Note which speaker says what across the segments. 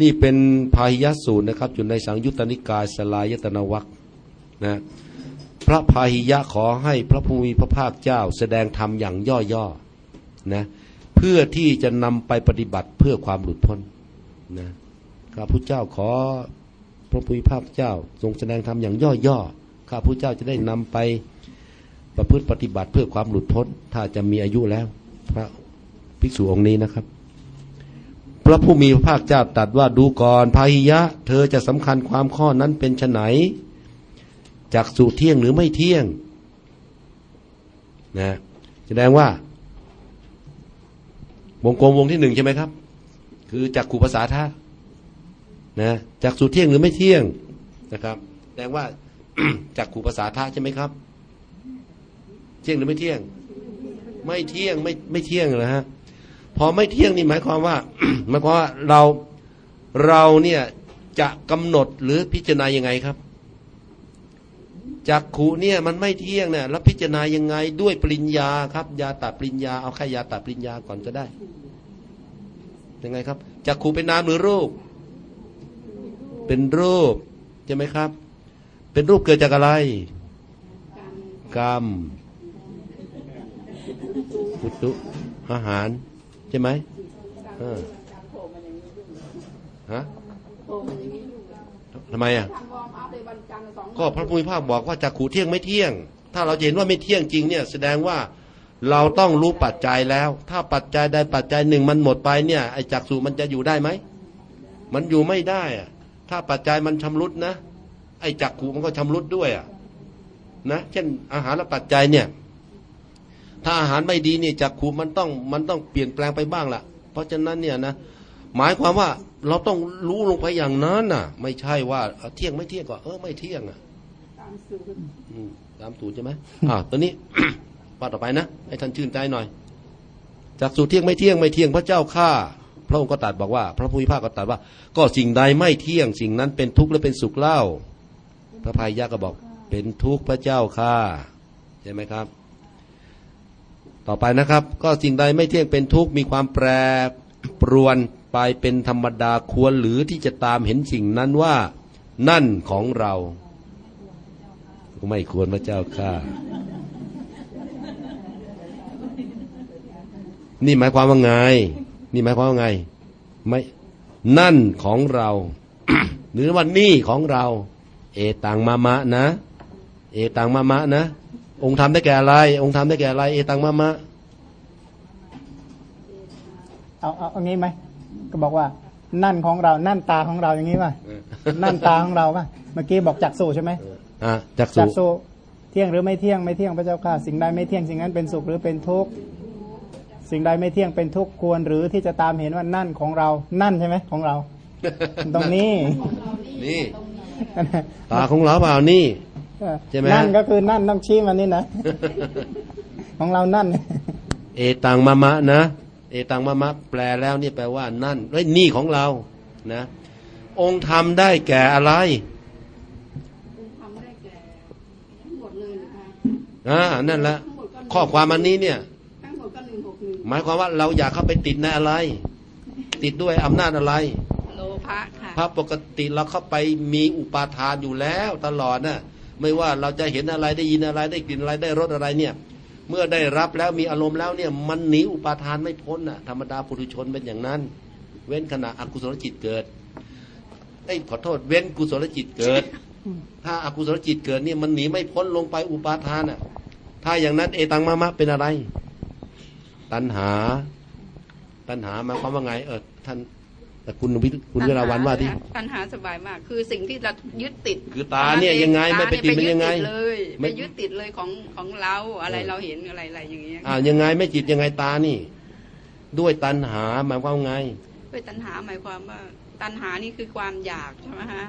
Speaker 1: นี่เป็นพาหิยสูตรนะครับ อยู่ในสังยุตตนิกายสลายตนวัคนะพระพาหิยะขอให้พระภูมิพระภาคเจ้า แสดงธรรมอย่างย่อๆนะเพื่อที่จะนำไปปฏิบัติเพื่อความหลุดพ้นนะข้าพุทธเจ้าขอพระภูมิภาคเจ้า ทรงแสดงธรรมอย่างย่อๆข้าพุทธเจ้าจะได้นำไปประพฤติปฏิบัติเพื่อความหลุดพ้น ถ้าจะมีอายุแล้ว พระภิกษุองค์นี้นะครับ พระผู้มีพระภาคเจ้าตรัสว่าดูก่อนพาหิยะ เธอจะสำคัญความข้อนั้นเป็นไนจากสู่เที่ยงหรือไม่เที่ยงนะแสดงว่าวงกลมวงที่หนึ่งใช่ไหมครับ คือจากขู่ภาษาท่านะจากสู่เที่ยงหรือไม่เที่ยงนะครับแสดงว่าจากขู่ภาษาท่าใช่ไหมครับ เที่ยงหรือไม่เที่ยง ไม่เที่ยงไม่ไม่เที่ยงนะฮะ พอไม่เที่ยงนี่หมายความว่าหมายความว่าเราเราเนี่ยจะกำหนดหรือพิจารณายังไงครับจักขุเนี่ยมันไม่เที่ยงเนี่ยแล้วพิจารณายังไงด้วยปริญญาครับ ยาตัดปริญญาเอาแค่ยาตัดปริญญาก่อนก็ได้ยังไงครับจักขุเป็นนามหรือรูป เป็นรูปใช่ไหมครับ เป็นรูปเกิดจากอะไรกรรมปุตุอาหาร ใช่ไหมฮะทำไมอะก็พระพุทธภาคบอกว่าจักขูเที่ยงไม่เที่ยง ถ้าเราเห็นว่าไม่เที่ยงจริงเนี่ยแสดงว่าเราต้องรู้ปัจจัยแล้ว ถ้าปัจจัยใดปัจจัยหนึ่งมันหมดไปเนี่ยไอ้จักสูมันจะอยู่ได้ไหม มันอยู่ไม่ได้อะถ้าปัจจัยมันชำรุดนะ ไอ้จักขูมันก็ชำรุดด้วยอะนะ เช่นอาหารและปัจจัยเนี่ย ถ้าอาหารไม่ดีเนี่ยจักขูมันต้องมันต้องเปลี่ยนแปลงไปบ้างละเพราะฉะนั้นเนี่ยนะหมายความว่าเราต้องรู้ลงไปอย่างนั้นน่ะ ไม่ใช่ว่าเที่ยงไม่เที่ยงก็เออไม่เที่ยงอะตามสูตรตามสูตรใช่ไหมอ่าตัวนี้ว่าต่อไปนะให้ท่านชื่นใจหน่อย จากสูตรเที่ยงไม่เที่ยงไม่เที่ยงพระเจ้าข้าพระองค์ก็ตรัสบอกว่า พระพุทธภาคก็ตรัสว่า ก็สิ่งใดไม่เที่ยง สิ่งนั้นเป็นทุกข์และเป็นสุขเล่า พระพายยะก็บอก เป็นทุกข์พระเจ้าข้าใช่ไหมครับ ต่อไปนะครับ ก็สิ่งใดไม่เที่ยงเป็นทุกข์มีความแปรปรวนไปเป็นธรรมดาควรหรือที่จะตามเห็นสิ่งนั้นว่านั่นของเราไม่ควรพระเจ้าข้านี่หมายความว่าไง นี่หมายความว่าไง ไม่นั่นของเรา หรือว่านี่ของเรา เอตังมามะนะ เอตังมามะนะ องค์ทำได้แก่อะไร องค์ทำได้แก่อะไร เอตังมามะ
Speaker 2: เอาเอาเอางี้ไหม ก็บอกว่า นั่นของเรา นั่นตาของเราอย่างนี้ป่ะ นั่นตาของเราป่ะ เมื่อกี้บอกจักสูใช่ไหม
Speaker 1: อ่าจัก
Speaker 2: สูเที่ยงหรือไม่เที่ยง ไม่เที่ยงพระเจ้าค่ะ สิ่งใดไม่เที่ยง สิ่งนั้นเป็นสุขหรือเป็นทุกข์ สิ่งใดไม่เที่ยงเป็นทุกข์ควรหรือที่จะตามเห็นว่านั่นของเรา นั่นใช่ไหมของเรา ตรงนี้
Speaker 1: นี่ ตาของเราเปล่านี่ ใช่ไหม
Speaker 2: นั่นก็คือนั่นต้องชี้มานี่นะ ของเรานั่น
Speaker 1: เอตังมะมะนะ เอตังมะมะแปลแล้วนี่แปลว่านั่นเฮ้ยนี่ของเรานะ องค์ธรรมได้แก่อะไรอ่านั่นแหละข้อความอันนี้เนี่ยหมายความว่าเราอยากเข้าไปติดในอะไร ติดด้วยอำนาจอะไร
Speaker 3: โลภะค่ะ
Speaker 1: พระปกติเราเข้าไปมีอุปาทานอยู่แล้วตลอดนะ่ะ ไม่ว่าเราจะเห็นอะไรได้ยินอะไรได้กลิ่นอะไรได้รสอะไรเนี่ย เมื่อได้รับแล้วมีอารมณ์แล้วเนี่ยมันหนีอุปาทานไม่พ้นน่ะธรรมดาปุถุชนเป็นอย่างนั้น เว้นขณะอกุศลจิตเกิดไอ้ขอโทษเว้นกุศลจิตเกิด ถ้าอากุศลจิตเกิดเนี่ยมันหนีไม่พ้นลงไปอุปาทานอะ ถ้าอย่างนั้นเอตังมามะเป็นอะไร ตัณหา ตัณหามาความว่าไง เออท่าน แต่คุณวิคุณเวลาวันว่าที่
Speaker 3: ตัณหาสบายมาก คือสิ่งที่เรายึดติด
Speaker 1: คือตาเนี่ยยังไงไม่ไปติดมันยังไง
Speaker 3: เลยไม่ยึดติดเลยของของเราอะไรเราเห็นอะไรอะไรอย่างเงี้ย
Speaker 1: อ่ายังไงไม่จิตยังไงตานี่ ด้วยตัณหาหมายความไง
Speaker 3: ด้วยตัณหาหมายความว่า ตัณหานี่คือความอยากใช่ไหมฮะ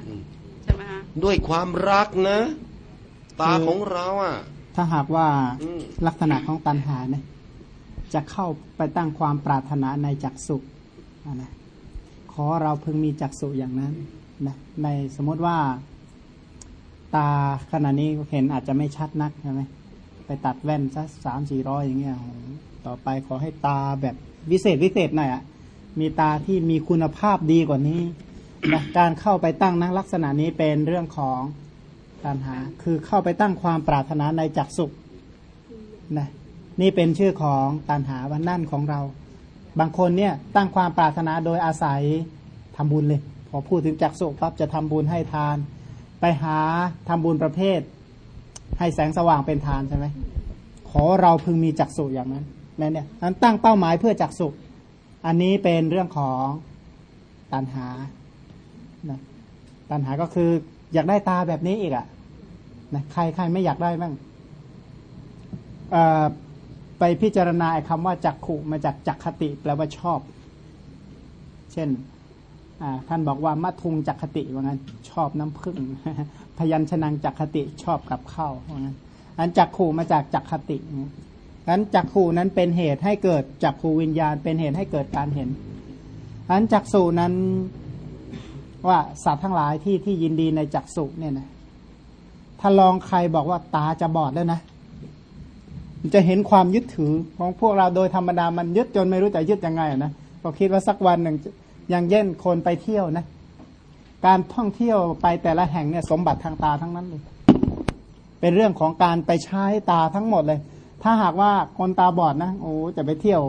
Speaker 3: ใช่ไหมฮะ
Speaker 1: ด้วยความรักนะ ตาของเราอะ
Speaker 2: ถ้าหากว่าลักษณะของตัณหาเนี่ยจะเข้าไปตั้งความปรารถนาในจักสุนะ ขอเราเพิ่งมีจักสุอย่างนั้นนะในสมมติว่าตาขณะนี้เห็นอาจจะไม่ชัดนักใช่ไหมไปตัดแว่นสักสามสี่ร้อยอย่างเงี้ยต่อไปขอให้ตาแบบวิเศษวิเศษหน่อยอะ่ะมีตาที่มีคุณภาพดีกว่านี้นะการเข้าไปตั้งนักลักษณะนี้เป็นเรื่องของตัณหา คือเข้าไปตั้งความปรารถนาในจักสุนะนี่เป็นชื่อของตัณหาวันนั่นของเรา บางคนเนี่ยตั้งความปรารถนาโดยอาศัยทำบุญเลย พอพูดถึงจักสุปั๊บจะทำบุญให้ทาน ไปหาทำบุญประเภท ให้แสงสว่างเป็นทานใช่ไหมขอเราพึงมีจักสุอย่างนั้นนั่นเนี่ยนั้นตั้งเป้าหมายเพื่อจักสุอันนี้เป็นเรื่องของตัณหานะตัณหาก็คืออยากได้ตาแบบนี้อีกอะ่ะนะใครใครไม่อยากได้บ้าง ไปพิจารณาคำว่าจักขุมาจากจักคติแปลว่าชอบ เช่นท่านบอกว่ามัทุงจักคติว่างั้นชอบน้ำผึ้งพยัญชนะจักคติชอบกับข้าวว่างั้นอันจักขู่มาจากจักคตินั้นจักขู่นั้นเป็นเหตุให้เกิดจักขูวิญญาณ เป็นเหตุให้เกิดการเห็นอันจักสูนั้นว่าสัตว์ทั้งหลายที่ที่ยินดีในจักสุเนี่ยนะถ้าลองใครบอกว่าตาจะบอดแล้วนะ จะเห็นความยึดถือของพวกเราโดยธรรมดามันยึดจนไม่รู้จะยึดยังไงนะก็คิดว่าสักวันหนึ่งอย่างเย่นคนไปเที่ยวนะการท่องเที่ยวไปแต่ละแห่งเนี่ยสมบัติทางตาทั้งนั้นเลยเป็นเรื่องของการไปใช้ตาทั้งหมดเลย ถ้าหากว่าคนตาบอดนะโอ้จะไปเที่ยว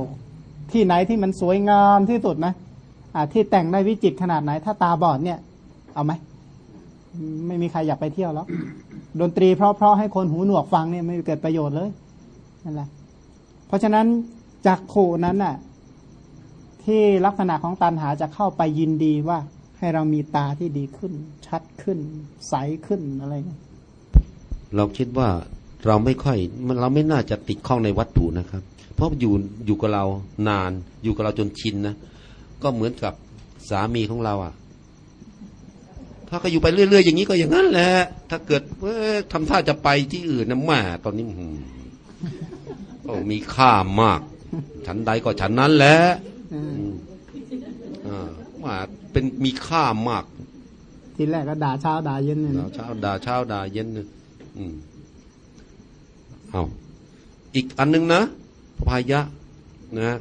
Speaker 2: ที่ไหนที่มันสวยงามที่สุดนะอ่าที่แต่งได้วิจิตขนาดไหน ถ้าตาบอดเนี่ย เอาไหมไม่มีใครอยากไปเที่ยวแล้วดนตรีเพราะๆให้คนหูหนวกฟังเนี่ยไม่เกิดประโยชน์เลย นั่นแหละเพราะฉะนั้นจากโขนั้นน่ะที่ลักษณะของตันหาจะเข้าไปยินดีว่าให้เรามีตาที่ดีขึ้น ชัดขึ้น ใสขึ้นอะไรเงี้ย
Speaker 1: เราคิดว่าเราไม่ค่อยเราไม่น่าจะติดข้องในวัตถุนะครับ เพราะอยู่อยู่กับเรานาน อยู่กับเราจนชินนะก็เหมือนกับสามีของเราอะ ถ้าก็อยู่ไปเรื่อยๆอย่างนี้ก็อย่างนั้นแหละถ้าเกิดเออทำท่าจะไปที่อื่นนะแม่ตอนนี้ มีค่ามาก ฉันใดก็ฉันนั้นแหละอ่าว่าเป็นมีค่ามาก
Speaker 2: ทีแรกก็ด่าเช้าด่าเย็น
Speaker 1: ด่าเช้าด่าเช้าด่าเย็นอืมเอาอีกอันนึงนะพายะนะ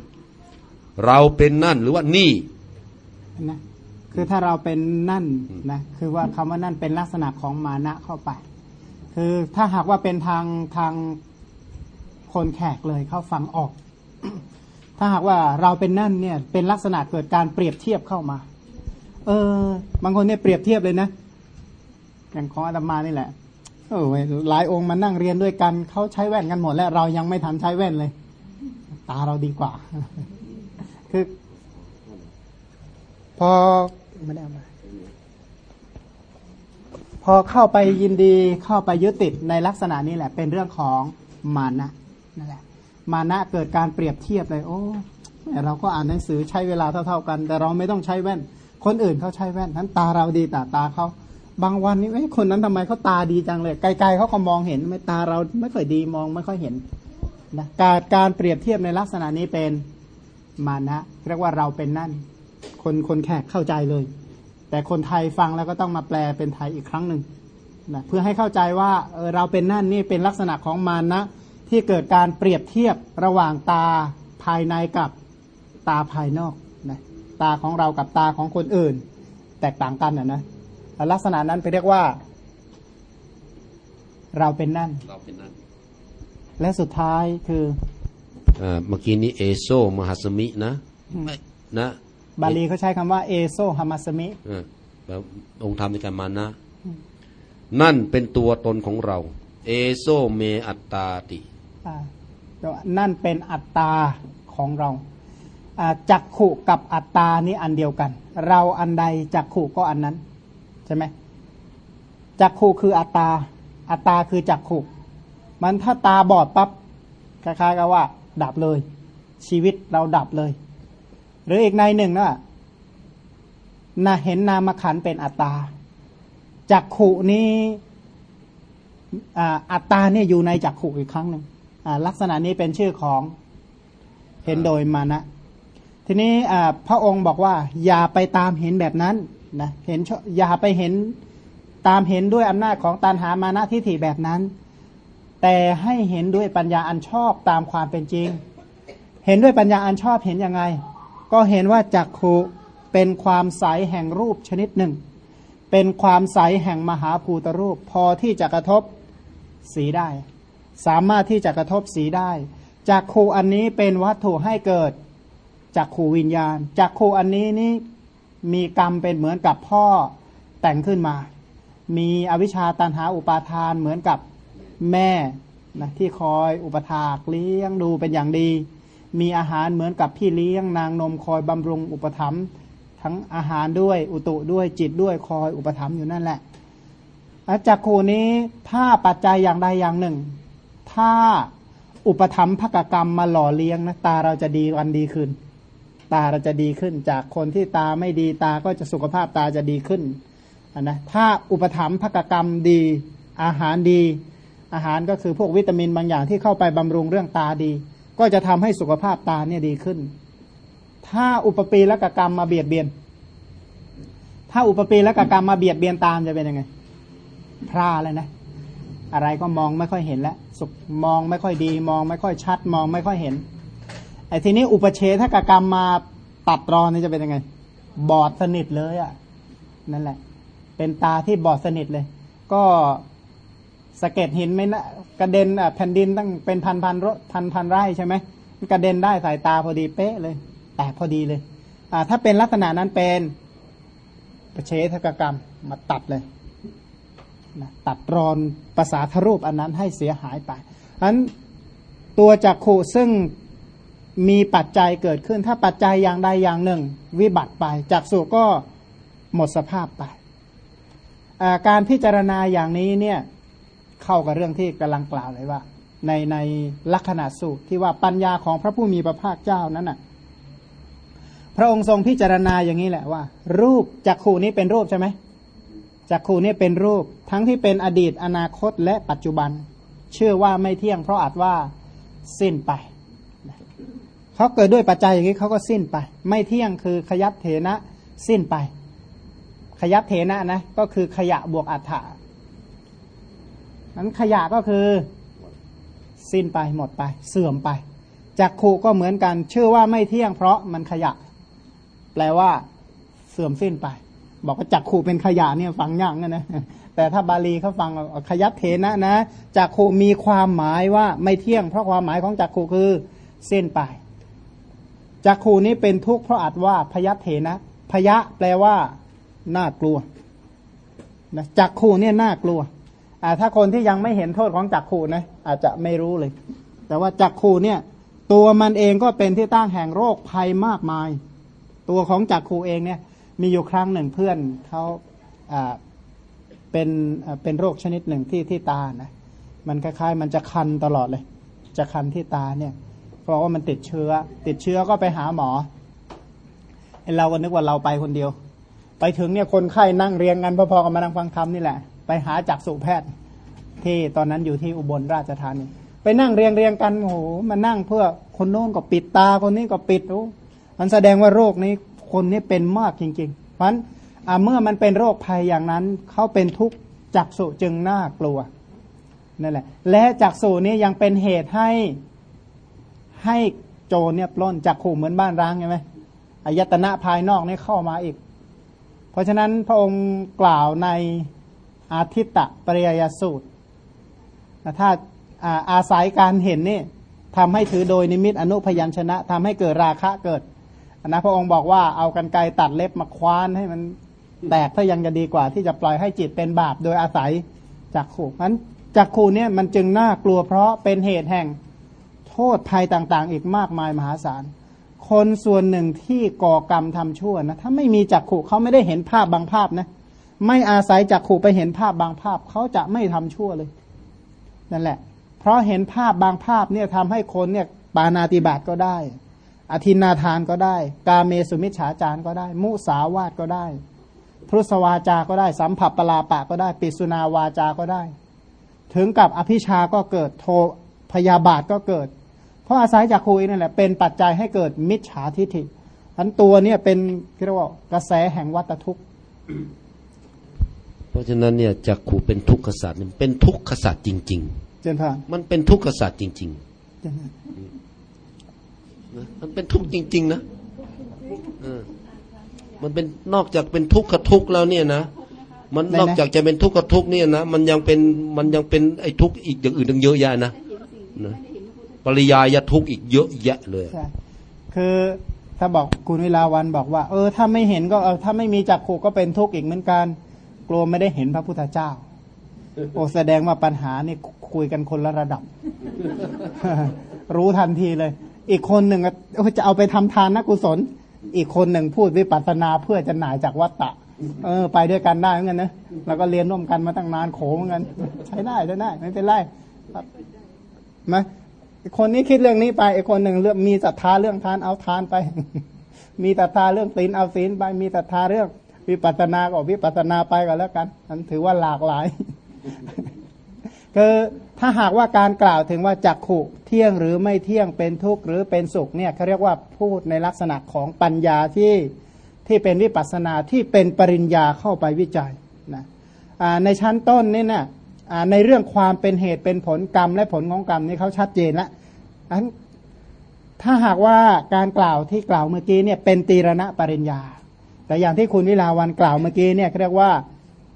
Speaker 1: เราเป็นนั่นหรือว่านี่
Speaker 2: นะคือถ้าเราเป็นนั่นนะคือว่าคำว่านั่นเป็นลักษณะของมานะเข้าไป คือถ้าหากว่าเป็นทางทาง คนแขกเลยเขาฟังออก ถ้าหากว่าเราเป็นนั่นเนี่ยเป็นลักษณะเกิดการเปรียบเทียบเข้ามา เออ บางคนเนี่ยเปรียบเทียบเลยนะ อย่างของอาตมานี่แหละโอ้ยหลายองค์มานั่งเรียนด้วยกันเขาใช้แว่นกันหมด แล้วเรายังไม่ทันใช้แว่นเลย ตาเราดีกว่า คือพอไม่ได้มาพอเข้าไปยินดีเข้าไปยึดติดในลักษณะนี้แหละ เป็นเรื่องของมานะ นั่นแหละมานะเกิดการเปรียบเทียบเลย โอ้เราก็อ่านหนังสือใช้เวลาเท่าๆกัน แต่เราไม่ต้องใช้แว่น คนอื่นเขาใช้แว่นนั้นตาเราดีแต่ตาเขาบางวันนี้ไอ้คนนั้นทำไมเขาตาดีจังเลย ไกลๆเขาก็มองเห็นไม่ตาเราไม่ค่อยดีมองไม่ค่อยเห็นนะการการเปรียบเทียบในลักษณะนี้เป็นมานะเรียกว่าเราเป็นนั่น คนคนแขกเข้าใจเลย แต่คนไทยฟังแล้วก็ต้องมาแปลเป็นไทยอีกครั้งหนึ่งนะเพื่อให้เข้าใจว่าเออเราเป็นนั่นนี่เป็นลักษณะของมานะ ที่เกิดการเปรียบเทียบระหว่างตาภายในกับตาภายนอกนะตาของเรากับตาของคนอื่น แตกต่างกันนะนะลักษณะนั้นไปเรียกว่า เราเป็นนั่นเราเป็นนั่น และสุดท้ายคือ
Speaker 1: เมื่อกี้นี้เอโซมหัสมินะนะ
Speaker 2: บาลีเขาใช้คำว่า เอโซฮามัสมิ
Speaker 1: แล้วองค์ธรรมในการมานะ นั่นเป็นตัวตนของเรา เอโซเมอัตตาติ
Speaker 2: นั่นเป็นอัตตาของเราจักขุกับอัตตานี้อันเดียวกัน เราอันใดจักขุก็อันนั้น ใช่ไหมจักขุคืออัตตา อัตตาคือจักขุมันถ้าตาบอดปับ๊บคล้ายๆกับว่า ดับเลย ชีวิตเราดับเลย หรืออีกในหนึ่งนะน่าเห็นนามขันเป็นอัตตาจักขุนี้อัตตาเนี่ยอยู่ในจักขุอีกครั้งหนึ่ง ลักษณะนี้เป็นชื่อของเห็นโดยมานะ ทีนี้พระองค์บอกว่า อย่าไปตามเห็นแบบนั้นนะเห็นอย่าไปเห็นตามเห็นด้วยอำนาจของตันหามานะทิฏฐิแบบนั้น แต่ให้เห็นด้วยปัญญาอันชอบตามความเป็นจริง เห็นด้วยปัญญาอันชอบเห็นยังไง ก็เห็นว่าจักขุเป็นความใสแห่งรูปชนิดหนึ่ง เป็นความใสแห่งมหาภูตรูป พอที่จะกระทบสีได้ สามารถที่จะกระทบสีได้จากครูอันนี้เป็นวัตถุให้เกิดจากครูวิญญาณจากครูอันนี้นี่มีกรรมเป็นเหมือนกับพ่อแต่งขึ้นมา มีอวิชชาตันหาอุปาทานเหมือนกับแม่นะที่คอยอุปถากเลี้ยงดูเป็นอย่างดี มีอาหารเหมือนกับพี่เลี้ยงนางนมคอยบำรุงอุปถัมภ์ทั้งอาหารด้วยอุตุด้วยจิตด้วยคอยอุปถัมภ์อยู่นั่นแหละอาจากครูนี้ถ้าปัจจัยอย่างใดอย่างหนึ่ง ถ้าอุปถัมภกกรรมมาหล่อเลี้ยงนะตาเราจะดีวันดีขึ้น ตาเราจะดีขึ้นจากคนที่ตาไม่ดีตาก็จะสุขภาพตาจะดีขึ้นนะถ้าอุปถัมภกกรรมดี อาหารดี อาหารก็คือพวกวิตามินบางอย่างที่เข้าไปบำรุงเรื่องตาดี ก็จะทำให้สุขภาพตาเนี่ยดีขึ้น ถ้าอุปปีและกกรรมมาเบียดเบียน ถ้าอุปปีและกกรรมมาเบียดเบียนตามจะเป็นยังไงพร่าเลยนะ อะไรก็มองไม่ค่อยเห็นแล้ว สุขมองไม่ค่อยดี มองไม่ค่อยชัด มองไม่ค่อยเห็นไอ้ทีนี้อุปเชถ้ากกรรมมาตัดรอนนี่จะเป็นยังไง บอดสนิทเลยอะ่ะ นั่นแหละ เป็นตาที่บอดสนิทเลย ก็สะเก็ดหินไม่นะกระเด็นแผ่นดินตั้งเป็นพันพันรถพันพันไร่ใช่ไหมกระเด็นได้สายตาพอดีเป๊ะเลย แตกพอดีเลยอ่าถ้าเป็นลักษณะนั้นเป็นประเชษกกรรมมาตัดเลย ตัดรอนภาษาทรูปอันนั้นให้เสียหายไปอันตัวจักขู่ซึ่งมีปัจจัยเกิดขึ้น ถ้าปัจจัยอย่างใดอย่างหนึ่ง วิบัติไปจักสุก็หมดสภาพไป การพิจารณาอย่างนี้เนี่ยเข้ากับเรื่องที่กำลังกล่าวเลยว่า ในในลักษณะสูตรที่ว่าปัญญาของพระผู้มีพระภาคเจ้านั้นน่ะพระองค์ทรงพิจารณาอย่างนี้แหละว่า รูปจักขูนี้เป็นรูปใช่ไหมจักขูนี้เป็นรูป ทั้งที่เป็นอดีตอนาคตและปัจจุบัน เชื่อว่าไม่เที่ยง เพราะอาจว่าสิ้นไปเขาเกิดด้วยปัจจัยอย่างนี้เขาก็สิ้นไป ไม่เที่ยงคือขยับเถนะสิ้นไป ขยับเถนะนะก็คือขยะบวกอัฏฐานั้นขยะก็คือสิ้นไปหมดไป เสื่อมไปจักขู่ก็เหมือนกันชื่อว่าไม่เที่ยงเพราะมันขยะ แปลว่า เสื่อมสิ้นไป บอกว่าจักขู่เป็นขยะเนี่ยฟังยากนะนะ แต่ถ้าบาลีเขาฟังขยับเทนะนะจักขูมีความหมายว่าไม่เที่ยง เพราะความหมายของจักขูคือเส้นไปจักขูนี้เป็นทุกข์เพราะอาจว่าพยับเทนะ พยะแปลว่าน่ากลัวนะจักขูเนี่ยน่ากลัวอ่าถ้าคนที่ยังไม่เห็นโทษของจักขูนะอาจจะไม่รู้เลย แต่ว่าจักขูเนี่ยตัวมันเองก็เป็นที่ตั้งแห่งโรคภัยมากมาย ตัวของจักขูเองเนี่ยมีอยู่ครั้งหนึ่งเพื่อนเขาอ่า เป็นเป็นโรคชนิดหนึ่งที่ที่ตานะมันคล้ายๆ มันจะคันตลอดเลย จะคันที่ตาเนี่ยเพราะว่ามันติดเชื้อ ติดเชื้อก็ไปหาหมอเราก็นึกว่าเราไปคนเดียว ไปถึงเนี่ยคนไข้นั่งเรียงกันพอๆกับมานั่งฟังธรรมนี่แหละ ไปหาจักษุแพทย์ ที่ตอนนั้นอยู่ที่อุบลราชธานีไปนั่งเรียงเรียงกันโอ้โหมานั่งเพื่อคนโน้นก็ปิดตาคนนี้ก็ปิดโอ้มันแสดงว่าโรคนี้คนนี้เป็นมากจริงๆเพราะฉะนั้น เมื่อมันเป็นโรคภัยอย่างนั้นเขาเป็นทุกข์จักษุจึงน่ากลัวนั่นแหละ และจักษุนี้ยังเป็นเหตุให้ให้โจรเนี่ยปล้นจักขู่เหมือนบ้านร้างใช่ไหมอายตนะภายนอกนี่เข้ามาอีก เพราะฉะนั้นพระองค์กล่าวในอาทิตตะปริยสูตรถ้าอาอาศัยการเห็นนี่ทำให้ถือโดยนิมิตอนุพยัญชนะทำให้เกิดราคะเกิดนะพระองค์บอกว่าเอากันไกรตัดเล็บมาคว้านให้มัน แตกถ้ายังจะดีกว่าที่จะปล่อยให้จิตเป็นบาปโดยอาศัยจักขู่นั้นจักขู่เนี่ยมันจึงน่ากลัวเพราะเป็นเหตุแห่งโทษภัยต่างๆ อีกมากมายมหาศาล คนส่วนหนึ่งที่ก่อกรรมทำชั่วนะถ้าไม่มีจักขู่เขาไม่ได้เห็นภาพบางภาพนะไม่อาศัยจากขู่ไปเห็นภาพบางภาพเขาจะไม่ทำชั่วเลยนั่นแหละ เพราะเห็นภาพบางภาพเนี่ยทำให้คนเนี่ยปานาติบาตก็ได้ อธินาทานก็ได้ กาเมสุมิชฌาจารก็ได้ มุสาวาตก็ได้ พุทธวาจาก็ได้ สัมผัสปลาปะก็ได้ ปิสุนาวาจาก็ได้ ถึงกับอภิชาก็เกิดโทพยาบาทก็เกิด เพราะอาศัยจากคุยนั่นแหละเป็นปัจจัยให้เกิดมิจฉาทิฏฐิอันตัวเนี่ยเป็นเรียกว่ากระแสแห่งวัตทุกข์
Speaker 1: เพราะฉะนั้นเนี่ยจักขู่เป็นทุกขสัตว์เป็นทุกขสัตว์จริง
Speaker 2: ๆ เจนพาน
Speaker 1: มันเป็นทุกขสัตว์จริงๆนะมันเป็นทุกข์จริง ๆ นะ มันเป็นนอกจากเป็นทุกข์กับทุกข์แล้วเนี่ยนะมัน
Speaker 2: ไหนนะ
Speaker 1: นอกจากจะเป็นทุกข์กับทุกข์เนี่ยนะมันยังเป็นมันยังเป็นไอ้ทุกข์อีกอย่างอื่นตั้งเยอะแยะนะนะปริยายทุกข์อีกเยอะแยะเลย
Speaker 2: ใช่คือถ้าบอกคุณวิลาวันบอกว่า เออ ถ้าไม่เห็นก็เออถ้าไม่มีจักขู่ก็เป็นทุกข์อีกเหมือนกันกลัวไม่ได้เห็นพระพุทธเจ้าโอ้แสดงว่าปัญหานี่คุยกันคนละระดับ รู้ทันทีเลย อีกคนหนึ่งอะเออจะเอาไปทำทานนะกุศล อีกคนหนึ่งพูดวิปัสสนาเพื่อจะหน่ายจากวัตตะ เออ ไปด้วยกันได้เหมือนกันนะแล้วก็เรียนร่วมกันมาตั้งนานโขงเหมือนกันใช้ได้ใช้ได้ไม่เป็นไรครับไหมอีกคนนี้คิดเรื่องนี้ไปอีกคนหนึ่งเรื่องมีศรัทธาเรื่องทานเอาทานไป มีศรัทธาเรื่องศีลเอาศีลไป มีศรัทธาเรื่องวิปัสสนาก็วิปัสสนาไปก็แล้วกันอันถือว่าหลากหลาย คือถ้าหากว่าการกล่าวถึงว่าจักขุเที่ยงหรือไม่เที่ยงเป็นทุกข์หรือเป็นสุขเนี่ยเขาเรียกว่าพูดในลักษณะของปัญญาที่ที่เป็นวิปัสสนาที่เป็นปริญญาเข้าไปวิจัยนะในชั้นต้นนี่นะในเรื่องความเป็นเหตุเป็นผลกรรมและผลของกรรมนี่เขาชัดเจนแล้วอันถ้าหากว่าการกล่าวที่กล่าวเมื่อกี้เนี่ยเป็นตีรณะปริญญา แต่อย่างที่คุณวิลาวันกล่าวเมื่อกี้เนี่ยเขาเรียกว่า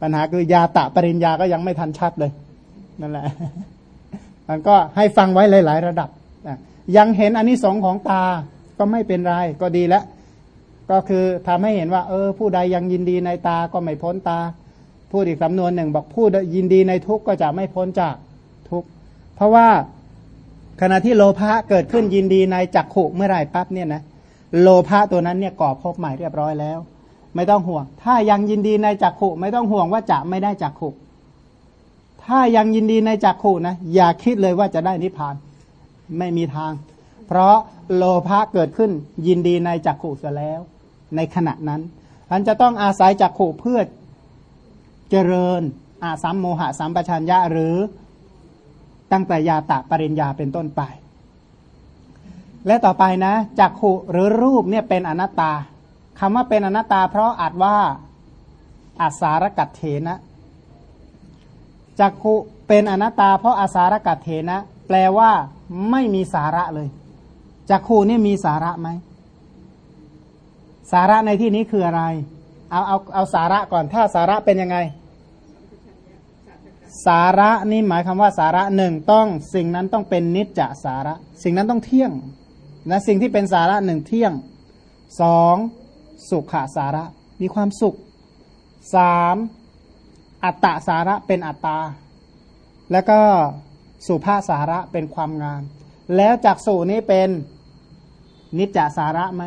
Speaker 2: ปัญหาคือยาตะปริญญาก็ยังไม่ทันชัดเลย นั่นแหละ มันก็ให้ฟังไว้หลาย ๆ ระดับนะยังเห็นอันนิสองของตาก็ไม่เป็นไรก็ดีแล้ว ก็คือทำให้เห็นว่า เออ ผู้ใดยังยินดีในตาก็ไม่พ้นตา พูดอีกสำนวนหนึ่ง บอกผู้ใดยินดีในทุกข์ก็จะไม่พ้นจากทุกข์เพราะว่าขณะที่โลภะเกิดขึ้นยินดีในจักขุเมื่อไหร่ปั๊บเนี่ยนะโลภะตัวนั้นเนี่ยก่อภพใหม่เรียบร้อยแล้ว ไม่ต้องห่วง ถ้ายังยินดีในจักขุไม่ต้องห่วงว่าจะไม่ได้จักขุ ถ้ายังยินดีในจักขุนะอย่าคิดเลยว่าจะได้นิพพาน ไม่มีทาง เพราะโลภะเกิดขึ้นยินดีในจักขุเสียแล้ว ในขณะนั้นอันจะต้องอาศัยจักขุเพื่อเจริญอาสัมโมหะสัมปชัญญะหรือตั้งแต่ยาตะปริญญาเป็นต้นไป และต่อไปนะจักขุหรือรูปเนี่ยเป็นอนัตตาคำว่าเป็นอนัตตา เพราะอาจว่าอาสารกัตเถนะ จักขุเป็นอนัตตา เพราะอาสารกัตเถนะ แปลว่าไม่มีสาระเลยจักขุนี่มีสาระไหมสาระในที่นี้คืออะไร เอาเอาเอาสาระก่อน ถ้าสาระเป็นยังไง สาระนี่หมายคำว่าสาระหนึ่งต้องสิ่งนั้นต้องเป็นนิจจสาระ สิ่งนั้นต้องเที่ยงนะสิ่งที่เป็นสาระหนึ่งเที่ยงสองสุขสาระ มีความสุขสาม อัตตสาระเป็นอัตตา แล้วก็สุภาสาระเป็นความงาม แล้วจากสูนี้เป็นนิจจสาระไหม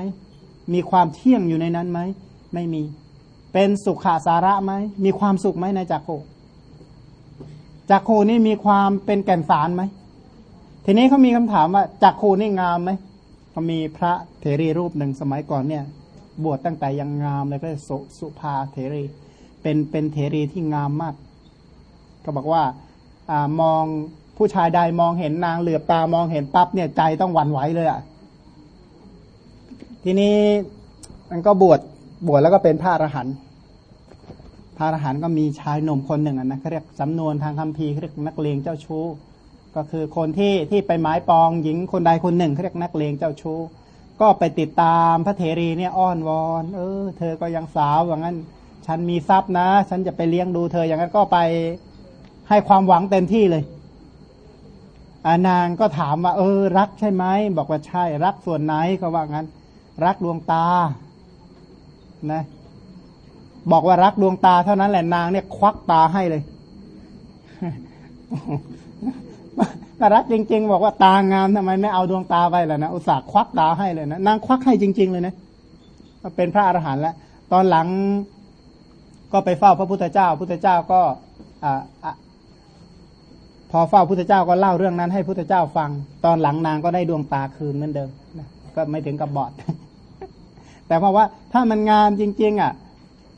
Speaker 2: มีความเที่ยงอยู่ในนั้นไหม ไม่มี เป็นสุขาสาระไหม มีความสุขไหมในจักโคจักโคนี่มีความเป็นแก่นสารไหม ทีนี้เขามีคำถามว่าจักโคนี่งามไหมเขามีพระเถรีรูปหนึ่งสมัยก่อนเนี่ย บวชตั้งแต่ยังงามเลยก็สุสุภาเถรี เป็นเป็นเถรีที่งามมาก ก็บอกว่าอามองผู้ชายใดมองเห็นนางเหลือบตามองเห็นปั๊บเนี่ยใจต้องหวั่นไหวเลยอะ่ะ ทีนี้มันก็บวชบวชแล้วก็เป็นพระอรหันต์พระอรหันต์ก็มีชายหนุ่มคนหนึ่งอะนะเขาเรียกสำนวนทางคัมภีร์เรียกนักเลงเจ้าชู้ ก็คือคนที่ที่ไปหมายปองหญิงคนใดคนหนึ่งเขาเรียกนักเลงเจ้าชู้ ก็ไปติดตามพระเถรีเนี่ยอ้อนวอน เออ เธอก็ยังสาวอย่างนั้น ฉันมีทรัพย์นะ ฉันจะไปเลี้ยงดูเธออย่างนั้นก็ไปให้ความหวังเต็มที่เลยานางก็ถามว่า เออ รักใช่ไหมบอกว่าใช่ รักส่วนไหนก็ว่างั้น รักดวงตานะบอกว่ารักดวงตาเท่านั้นแหละนางเนี่ย ควักตาให้เลยถ้ารักจริง ๆ บอกว่าตางามทำไมไม่เอาดวงตาไปล่ะนะอุตส่าห์ควักตาให้เลยนะนางควักให้จริง ๆ เลยนะเป็นพระอรหันต์แล้วตอนหลัง ก็ไปเฝ้าพระพุทธเจ้า พุทธเจ้าก็อพอเฝ้าพุทธเจ้าก็เล่าเรื่องนั้นให้พุทธเจ้าฟัง ตอนหลังนางก็ได้ดวงตาคืนเหมือนเดิมนะก็ไม่ถึงกับบอด แต่เพราะว่าถ้ามันงามจริง ๆ อะ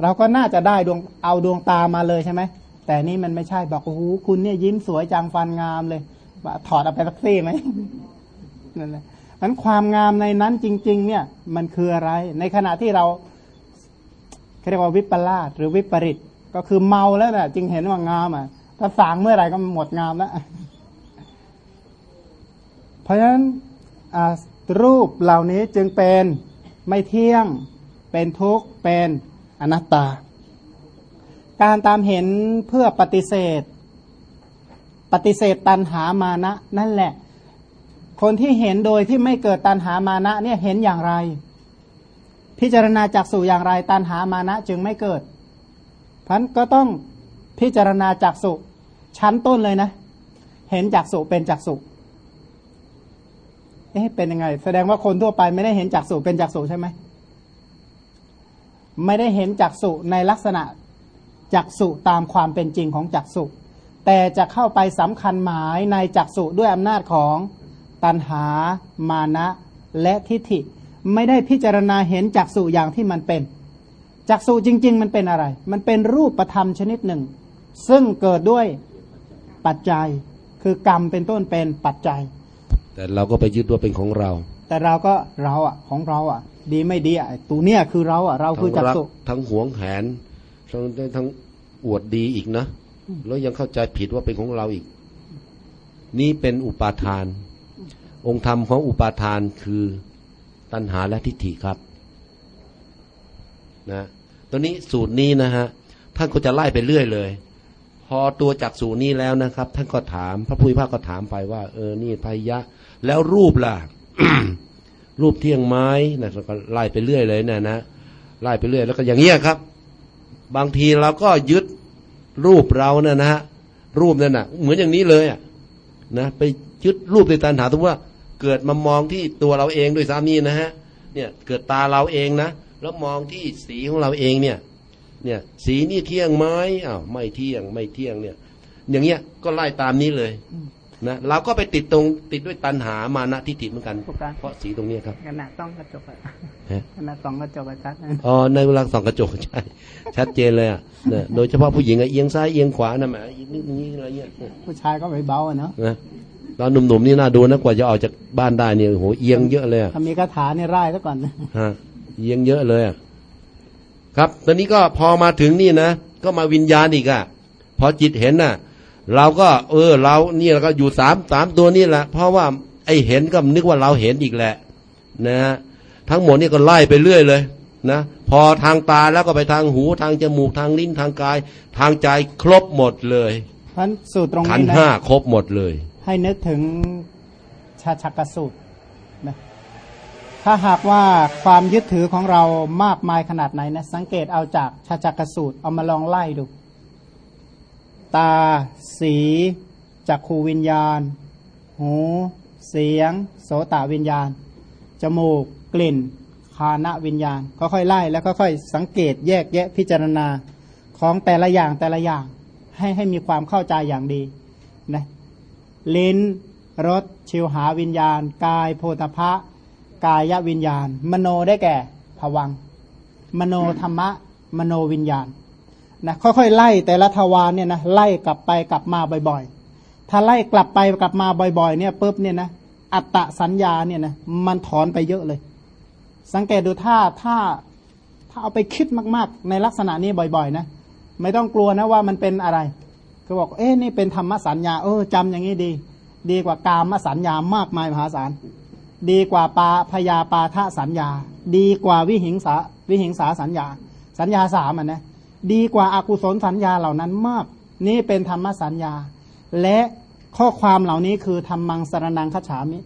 Speaker 2: เราก็น่าจะได้ดวงเอาดวงตามาเลยใช่ไหมแต่นี่มันไม่ใช่บอกโอ้โหคุณเนี่ยยิ้มสวยจังฟันงามเลยถอดเอาไปสักซี่ไหมนั่นแหละนั้นความงามในนั้นจริง ๆ เนี่ย มันคืออะไร ในขณะที่เรา เขาเรียกว่าวิปลาสหรือวิปริต ก็คือเมาแล้วนะจึงเห็นว่างามอะ ถ้าสางเมื่อไหร่ก็หมดงามแล้วเพราะฉะนั้นรูปเหล่านี้จึงเป็นไม่เที่ยง เป็นทุกข์ เป็นอนัตตา การตามเห็นเพื่อปฏิเสธ ปฏิเสธตันหามานะ นั่นแหละ คนที่เห็นโดยที่ไม่เกิดตันหามานะ เนี่ยเห็นอย่างไร พิจารณาจากสู่อย่างไรตันหามานะจึงไม่เกิดพันก็ต้องพิจารณาจากสุชั้นต้นเลยนะ เห็นจากสุเป็นจากสุเอ๊ะเป็นยังไง แสดงว่าคนทั่วไปไม่ได้เห็นจากสุเป็นจากสุใช่ไหมไม่ได้เห็นจากสุในลักษณะจักสุตามความเป็นจริงของจักสุแต่จะเข้าไปสำคัญหมายในจักสุด้วยอำนาจของตัณหามานะและทิฏฐิ ไม่ได้พิจารณาเห็นจักสุอย่างที่มันเป็นจักสุจริง ๆ มันเป็นอะไร มันเป็นรูปประธรรมชนิดหนึ่ง ซึ่งเกิดด้วยปัจจัย คือกรรมเป็นต้นเป็นปัจจัย
Speaker 1: แต่เราก็ไปยึดว่าเป็นของเรา
Speaker 2: แต่เราก็เราอะของเราอะ ดีไม่ดีอะไอ้ตัวเนี้ยคือเราอะเราคือจัก
Speaker 1: ทั้งรั
Speaker 2: สุ
Speaker 1: ทั้งหวงแหนทั้งทั้งอวดดีอีกนะแล้วยังเข้าใจผิดว่าเป็นของเราอีก นี่เป็นอุปาทาน องค์ธรรมของอุปาทานคือ ตัณหาและทิฏฐิครับนะตอนนี้สูตรนี้นะฮะท่านก็จะไล่ไปเรื่อยเลย พอตัวจากสูตรนี้แล้วนะครับ ท่านก็ถามพระพุทธภาคก็ถามไปว่า เออนี่พยะ แล้วรูปล่ะ รูปเที่ยงไม้นะก็ไล่ไปเรื่อยเลยนะนะไล่ไปเรื่อย แล้วก็อย่างเงี้ยครับ บางทีเราก็ยึดรูปเราเนี่ยนะฮะรูปนั่นน่ะ เหมือนอย่างนี้เลยอะนะไปยึดรูปในตัณหาสมมติว่า เกิดมามองที่ตัวเราเองด้วยซ้ำนี่นะฮะเนี่ยเกิดตาเราเองนะ แล้วมองที่สีของเราเองเนี่ยเนี่ยสีนี่เที่ยงไหมอ้าวไม่เที่ยงไม่เที่ยงเนี่ย อย่างเงี้ยก็ไล่ตามนี้เลยนะเราก็ไปติดตรงติดด้วยตัณหามานะทิฏฐิเหมือนกัน
Speaker 2: ถูกต้อง
Speaker 1: เพราะสีตรงเนี้ยครับ
Speaker 2: ขนาดต้องกระจกอะ
Speaker 1: ฮะ
Speaker 2: ขนาดต้องกระจกอะชัดนะ
Speaker 1: อ๋อในเวลาส่องกระจกใช่ชัดเจนเลยอะเนี่ยโดยเฉพาะผู้หญิงอะเอียงซ้ายเอียงขวานะแหมอีกนิดนี้อะไรเงี้ย
Speaker 2: ผู้ชายก็ไม่เบาอะเนาะ
Speaker 1: นะ ตอนหนุ่มๆนี่น่าดูนะกว่าจะออกจากบ้านได้เนี่ยโอ้โหเอียงเยอะเลยอะ
Speaker 2: ถ้ามีคาถาเนี่ยไล่ซะก่อนนะ
Speaker 1: ฮะเอียงเยอะเลยอะครับ ตอนนี้ก็พอมาถึงนี่นะก็มาวิญญาณอีกอะพอจิตเห็นน่ะ เราก็ เออ เรานี่เราก็อยู่สามสามตัวนี่แหละ เพราะว่าไอเห็นก็นึกว่าเราเห็นอีกแหละ นะฮะทั้งหมดนี่ก็ไล่ไปเรื่อยเลยนะพอทางตาแล้วก็ไปทางหูทางจมูกทางลิ้นทางกาย ทางใจครบหมดเลย
Speaker 2: เพราะฉะนั้นสูตรตรง
Speaker 1: ขัน
Speaker 2: นี้
Speaker 1: ธ์
Speaker 2: นะ
Speaker 1: ห้าครบหมดเลย
Speaker 2: ให้นึกถึงชาชักสูตรนะถ้าหากว่าความยึดถือของเรามากมายขนาดไหนนะสังเกตเอาจากชาชักกสูตรเอามาลองไล่ดู ตา สีจักขูวิญญาณ หู เสียง โสตวิญญาณ จมูก กลิ่นคานะวิญญาณ ค่อยๆไล่แล้วค่อยๆสังเกตแยกแยะพิจารณาของแต่ละอย่างแต่ละอย่างให้ให้มีความเข้าใจอย่างดีนะ ลิ้นรสชิวหาวิญญาณ กายโพธพะ กายวิญญาณ มโนได้แก่ภวัง มโนธรรมะ มโนวิญญาณนะค่อยๆไล่แต่ละทวารเนี่ยนะไล่กลับไปกลับมาบ่อยๆ ถ้าไล่กลับไปกลับมาบ่อยๆเนี่ยปุ๊บเนี่ยนะอัตตะสัญญาเนี่ยนะมันถอนไปเยอะเลย สังเกตดูถ้าถ้าถ้าเอาไปคิดมากๆ ในลักษณะนี้บ่อยๆนะไม่ต้องกลัวนะว่ามันเป็นอะไร ก็บอกเอ๊ะนี่เป็นธรรมสัญญาเออจำอย่างนี้ดี ดีกว่ากามสัญญามากมายมหาศาลดีกว่าปาพยาปาทะสัญญา ดีกว่าวิหิงสาวิหิงสาสัญญา สัญญาสามอะนะดีกว่าอากุศลสัญญาเหล่านั้นมาก นี่เป็นธรรมสัญญา และข้อความเหล่านี้คือธรรมังสรนังคฉามิ